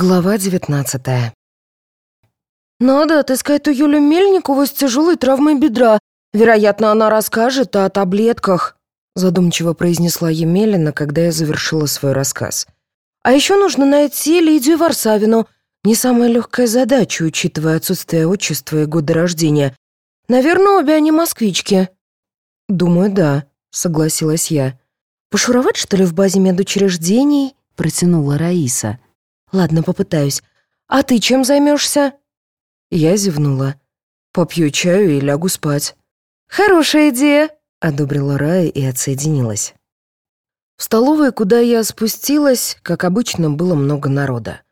Глава девятнадцатая. «Надо отыскать ту Юлю Мельникову с тяжелой травмой бедра. Вероятно, она расскажет о таблетках», задумчиво произнесла Емелина, когда я завершила свой рассказ. «А еще нужно найти Лидию Варсавину. Не самая легкая задача, учитывая отсутствие отчества и года рождения. Наверное, обе они москвички». «Думаю, да», — согласилась я. «Пошуровать, что ли, в базе медучреждений?» — протянула Раиса. «Ладно, попытаюсь. А ты чем займешься?» Я зевнула. «Попью чаю и лягу спать». «Хорошая идея», — одобрила Рая и отсоединилась. В столовой, куда я спустилась, как обычно, было много народа.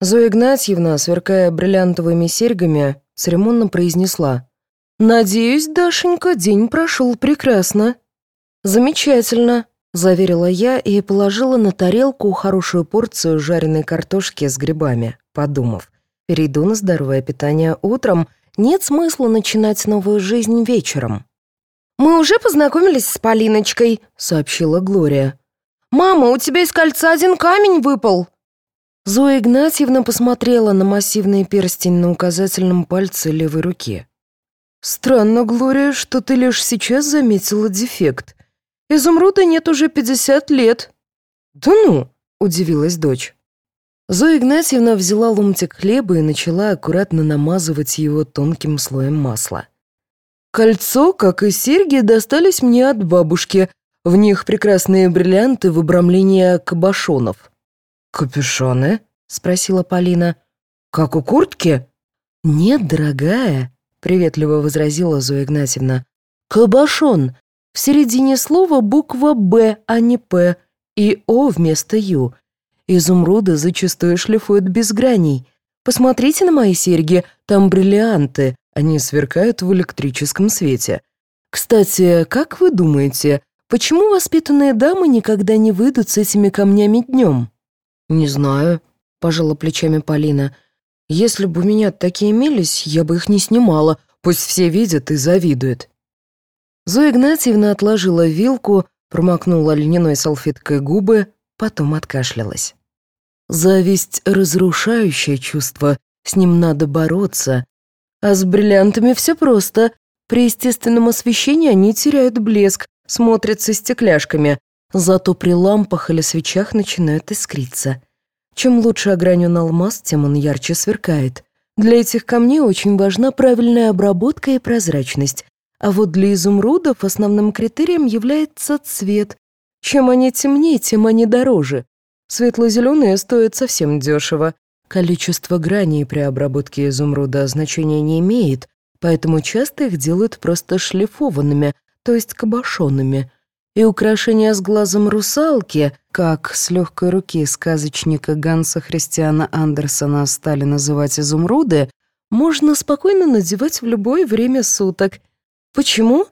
Зоя Игнатьевна, сверкая бриллиантовыми серьгами, церемонно произнесла. «Надеюсь, Дашенька, день прошел прекрасно». «Замечательно», Заверила я и положила на тарелку хорошую порцию жареной картошки с грибами, подумав. Перейду на здоровое питание утром, нет смысла начинать новую жизнь вечером. «Мы уже познакомились с Полиночкой», — сообщила Глория. «Мама, у тебя из кольца один камень выпал». Зоя Игнатьевна посмотрела на массивный перстень на указательном пальце левой руки. «Странно, Глория, что ты лишь сейчас заметила дефект. Изумруда нет уже пятьдесят лет». «Да ну!» — удивилась дочь. Зоя Игнатьевна взяла ломтик хлеба и начала аккуратно намазывать его тонким слоем масла. «Кольцо, как и серьги, достались мне от бабушки. В них прекрасные бриллианты в обрамлении кабошонов». «Капюшоны?» — спросила Полина. «Как у куртки?» «Нет, дорогая», — приветливо возразила Зоя Игнатьевна. «Кабошон в середине слова буква «Б», а не «П», и «О» вместо «Ю». Изумруды зачастую шлифуют без граней. Посмотрите на мои серьги, там бриллианты, они сверкают в электрическом свете. Кстати, как вы думаете, почему воспитанные дамы никогда не выйдут с этими камнями днем? «Не знаю», — пожала плечами Полина. «Если бы у меня такие имелись, я бы их не снимала, пусть все видят и завидуют». Зоя Игнатьевна отложила вилку, промокнула льняной салфеткой губы, потом откашлялась. «Зависть — разрушающее чувство, с ним надо бороться. А с бриллиантами все просто. При естественном освещении они теряют блеск, смотрятся стекляшками, зато при лампах или свечах начинают искриться. Чем лучше огранен алмаз, тем он ярче сверкает. Для этих камней очень важна правильная обработка и прозрачность, а вот для изумрудов основным критерием является цвет. Чем они темнее, тем они дороже. Светло-зеленые стоят совсем дешево. Количество граней при обработке изумруда значения не имеет, поэтому часто их делают просто шлифованными, то есть кабошонами. И украшения с глазом русалки, как с легкой руки сказочника Ганса Христиана Андерсона стали называть изумруды, можно спокойно надевать в любое время суток – Почему?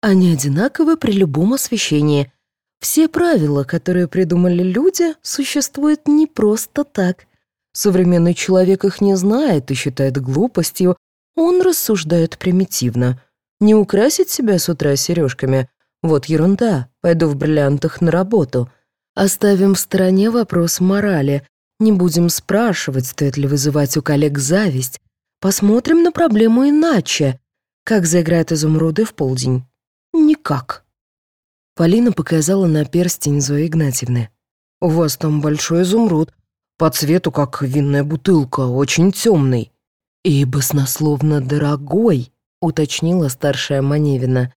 Они одинаковы при любом освещении. Все правила, которые придумали люди, существуют не просто так. Современный человек их не знает и считает глупостью. Он рассуждает примитивно. Не украсить себя с утра сережками? Вот ерунда, пойду в бриллиантах на работу. Оставим в стороне вопрос морали. Не будем спрашивать, стоит ли вызывать у коллег зависть. Посмотрим на проблему иначе. Как заиграют изумруды в полдень? Никак. Полина показала на перстень Зои Игнатьевны. «У вас там большой изумруд. По цвету, как винная бутылка, очень темный». «И баснословно дорогой», — уточнила старшая Маневина.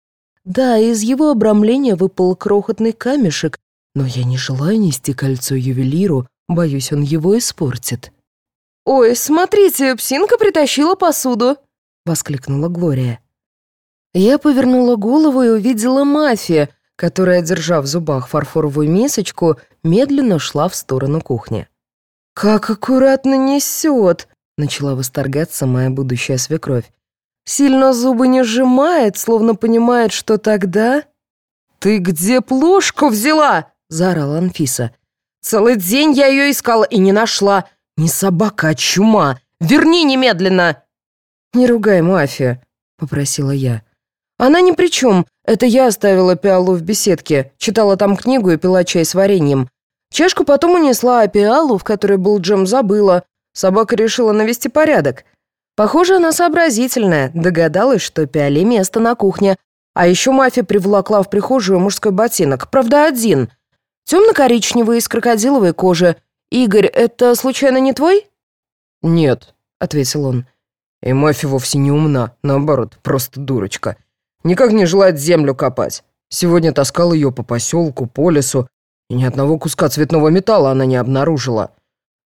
«Да, из его обрамления выпал крохотный камешек, но я не желаю нести кольцо ювелиру, боюсь, он его испортит». «Ой, смотрите, псинка притащила посуду», воскликнула Глория. Я повернула голову и увидела мафия, которая, держа в зубах фарфоровую мисочку, медленно шла в сторону кухни. «Как аккуратно несет!» — начала восторгаться моя будущая свекровь. «Сильно зубы не сжимает, словно понимает, что тогда...» «Ты где плошку взяла?» — заорала Анфиса. «Целый день я ее искала и не нашла. Не собака, а чума. Верни немедленно!» «Не ругай мафию», — попросила я. «Она ни при чем. Это я оставила пиалу в беседке, читала там книгу и пила чай с вареньем. Чашку потом унесла, а пиалу, в которой был джем, забыла. Собака решила навести порядок. Похоже, она сообразительная, догадалась, что пиале место на кухне. А еще мафия приволокла в прихожую мужской ботинок, правда, один. Темно-коричневый, из крокодиловой кожи. «Игорь, это случайно не твой?» «Нет», — ответил он. «И мафия вовсе не умна, наоборот, просто дурочка. Никак не желает землю копать. Сегодня таскал ее по поселку, по лесу, и ни одного куска цветного металла она не обнаружила.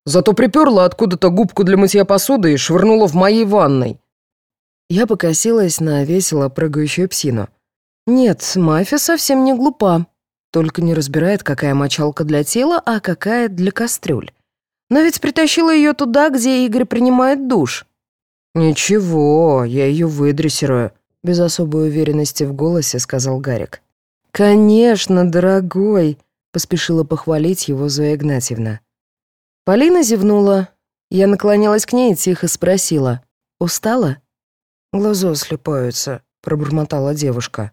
Зато приперла откуда-то губку для мытья посуды и швырнула в моей ванной». Я покосилась на весело прыгающую псину. Нет, мафия совсем не глупа. Только не разбирает, какая мочалка для тела, а какая для кастрюль. Но ведь притащила ее туда, где Игорь принимает душ. «Ничего, я ее выдрессирую», — без особой уверенности в голосе сказал Гарик. «Конечно, дорогой», — поспешила похвалить его Зоя Игнатьевна. Полина зевнула. Я наклонилась к ней и тихо спросила. «Устала?» «Глаза слепаются», — пробормотала девушка.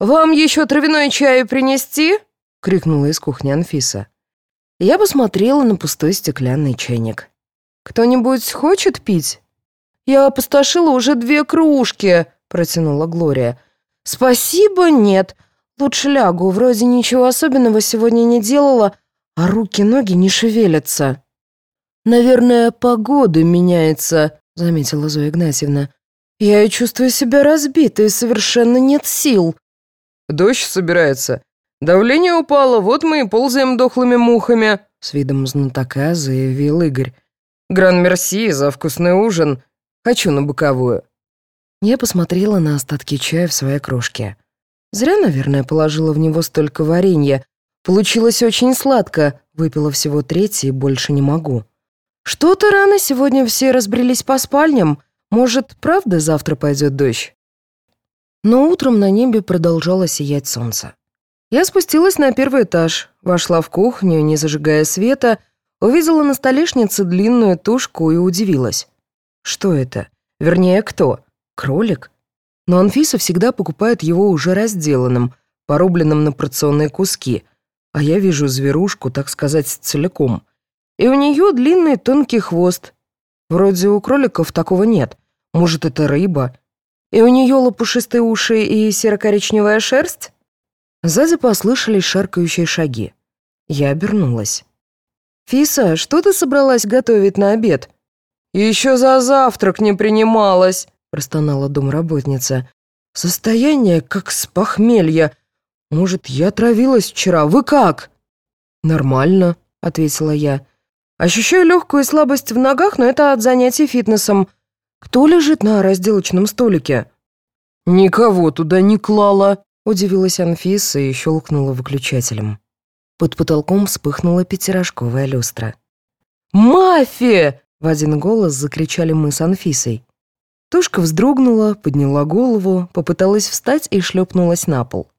«Вам еще травяной чай принести?» — крикнула из кухни Анфиса. Я посмотрела на пустой стеклянный чайник. «Кто-нибудь хочет пить?» «Я опустошила уже две кружки», — протянула Глория. «Спасибо, нет. Лучше лягу, вроде ничего особенного сегодня не делала, а руки-ноги не шевелятся». «Наверное, погода меняется», — заметила Зоя Игнатьевна. «Я чувствую себя разбитой, совершенно нет сил». «Дождь собирается. Давление упало, вот мы и ползаем дохлыми мухами», — с видом знатока заявил Игорь. «Гран-мерси за вкусный ужин. Хочу на боковую». Я посмотрела на остатки чая в своей кружке. Зря, наверное, положила в него столько варенья. Получилось очень сладко, выпила всего треть и больше не могу. Что-то рано сегодня все разбрелись по спальням. Может, правда завтра пойдет дождь? Но утром на небе продолжало сиять солнце. Я спустилась на первый этаж, вошла в кухню, не зажигая света, увидела на столешнице длинную тушку и удивилась. Что это? Вернее, кто? Кролик? Но Анфиса всегда покупает его уже разделанным, порубленным на порционные куски, а я вижу зверушку, так сказать, целиком. И у нее длинный тонкий хвост. Вроде у кроликов такого нет. Может, это рыба? И у нее лопушистые уши и серо-коричневая шерсть? Сзади послышались шаркающие шаги. Я обернулась. «Фиса, что ты собралась готовить на обед?» «Еще за завтрак не принималась», — простонала домработница. «Состояние как с похмелья. Может, я травилась вчера. Вы как?» «Нормально», — ответила я. «Ощущаю легкую слабость в ногах, но это от занятий фитнесом. Кто лежит на разделочном столике?» «Никого туда не клала», Удивилась Анфиса и щелкнула выключателем. Под потолком вспыхнула пятирожковая люстра. «Мафия!» — в один голос закричали мы с Анфисой. Тушка вздрогнула, подняла голову, попыталась встать и шлепнулась на пол.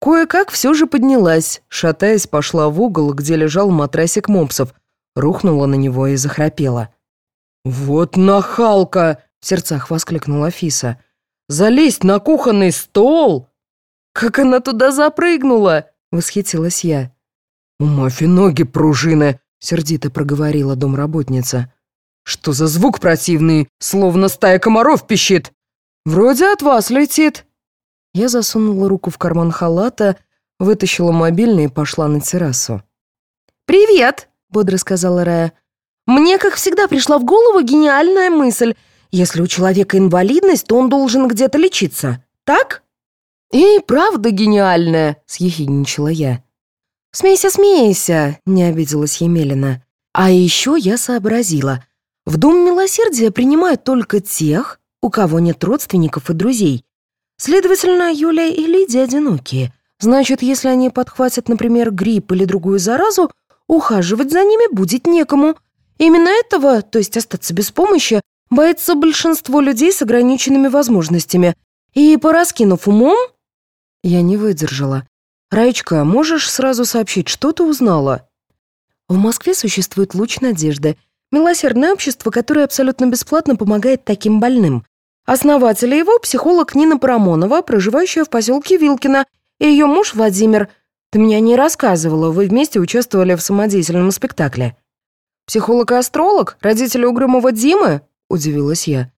Кое-как все же поднялась, шатаясь, пошла в угол, где лежал матрасик мопсов, рухнула на него и захрапела. «Вот нахалка!» — в сердцах воскликнула Фиса. «Залезть на кухонный стол!» «Как она туда запрыгнула!» — восхитилась я. «У Мафи ноги пружины!» — сердито проговорила домработница. «Что за звук противный, словно стая комаров пищит?» «Вроде от вас летит». Я засунула руку в карман халата, вытащила мобильный и пошла на террасу. «Привет!» — бодро сказала Рая. «Мне, как всегда, пришла в голову гениальная мысль. Если у человека инвалидность, то он должен где-то лечиться. Так?» «И правда гениальная!» — съехидничала я. «Смейся, смейся!» — не обиделась Емелина. «А еще я сообразила. В Дом Милосердия принимают только тех, у кого нет родственников и друзей. Следовательно, Юля и Лидия одинокие. Значит, если они подхватят, например, грипп или другую заразу, ухаживать за ними будет некому. Именно этого, то есть остаться без помощи, боится большинство людей с ограниченными возможностями. И, пораскинув умом, я не выдержала. «Раечка, можешь сразу сообщить, что ты узнала?» В Москве существует «Луч надежды», милосердное общество, которое абсолютно бесплатно помогает таким больным. Основатель его – психолог Нина Парамонова, проживающая в поселке Вилкино, и ее муж Владимир. Ты мне не рассказывала, вы вместе участвовали в самодеятельном спектакле». «Психолог и астролог? Родители угрюмого Димы?» — удивилась я.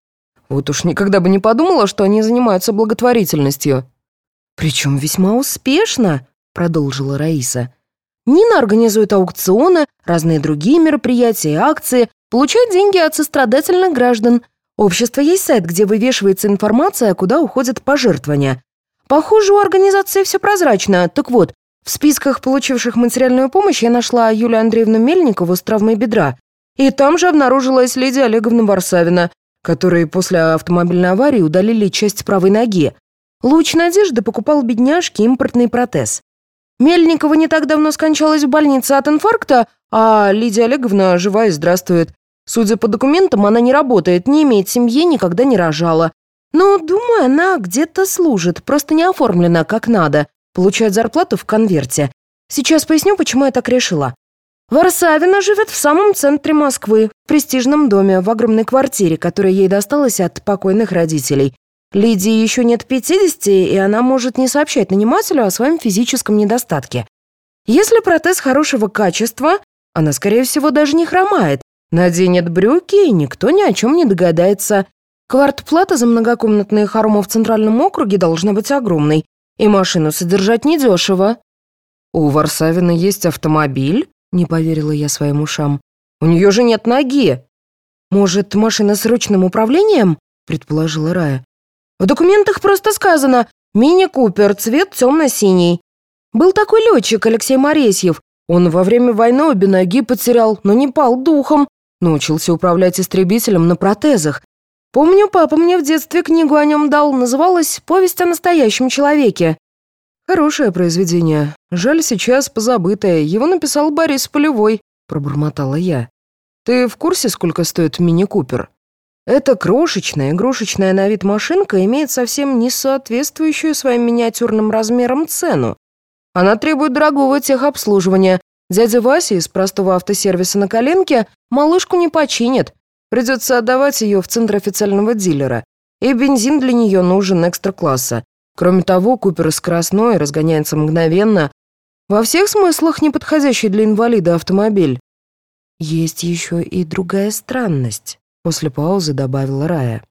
«Вот уж никогда бы не подумала, что они занимаются благотворительностью». «Причем весьма успешно», — продолжила Раиса. «Нина организует аукционы, разные другие мероприятия и акции, получает деньги от сострадательных граждан. Общество есть сайт, где вывешивается информация, куда уходят пожертвования. Похоже, у организации все прозрачно. Так вот, в списках получивших материальную помощь я нашла Юлию Андреевну Мельникову с травмой бедра. И там же обнаружилась Лидия Олеговна Варсавина, которой после автомобильной аварии удалили часть правой ноги. Луч надежды покупал бедняжке импортный протез. Мельникова не так давно скончалась в больнице от инфаркта, а Лидия Олеговна жива и здравствует. Судя по документам, она не работает, не имеет семьи, никогда не рожала. Но, думаю, она где-то служит, просто не оформлена как надо. Получает зарплату в конверте. Сейчас поясню, почему я так решила. Варсавина живет в самом центре Москвы, в престижном доме, в огромной квартире, которая ей досталась от покойных родителей. Лидии еще нет 50, и она может не сообщать нанимателю о своем физическом недостатке. Если протез хорошего качества, она, скорее всего, даже не хромает, наденет брюки, и никто ни о чем не догадается. Квартплата за многокомнатные хоромы в Центральном округе должна быть огромной, и машину содержать недешево. «У Варсавина есть автомобиль?» — не поверила я своим ушам. «У нее же нет ноги!» «Может, машина с ручным управлением?» — предположила Рая. «В документах просто сказано «Мини-Купер, цвет темно-синий». Был такой летчик Алексей Моресьев. Он во время войны обе ноги потерял, но не пал духом. Научился управлять истребителем на протезах. Помню, папа мне в детстве книгу о нем дал, называлась «Повесть о настоящем человеке». Хорошее произведение. Жаль, сейчас позабытое. Его написал Борис Полевой, пробормотала я. Ты в курсе, сколько стоит мини-купер? Эта крошечная, игрушечная на вид машинка имеет совсем не соответствующую своим миниатюрным размерам цену. Она требует дорогого техобслуживания. Дядя Вася из простого автосервиса на коленке малышку не починит, Придется отдавать ее в центр официального дилера. И бензин для нее нужен экстра-класса. Кроме того, Купер скоростной, разгоняется мгновенно. Во всех смыслах неподходящий для инвалида автомобиль. Есть еще и другая странность, после паузы добавила Рая.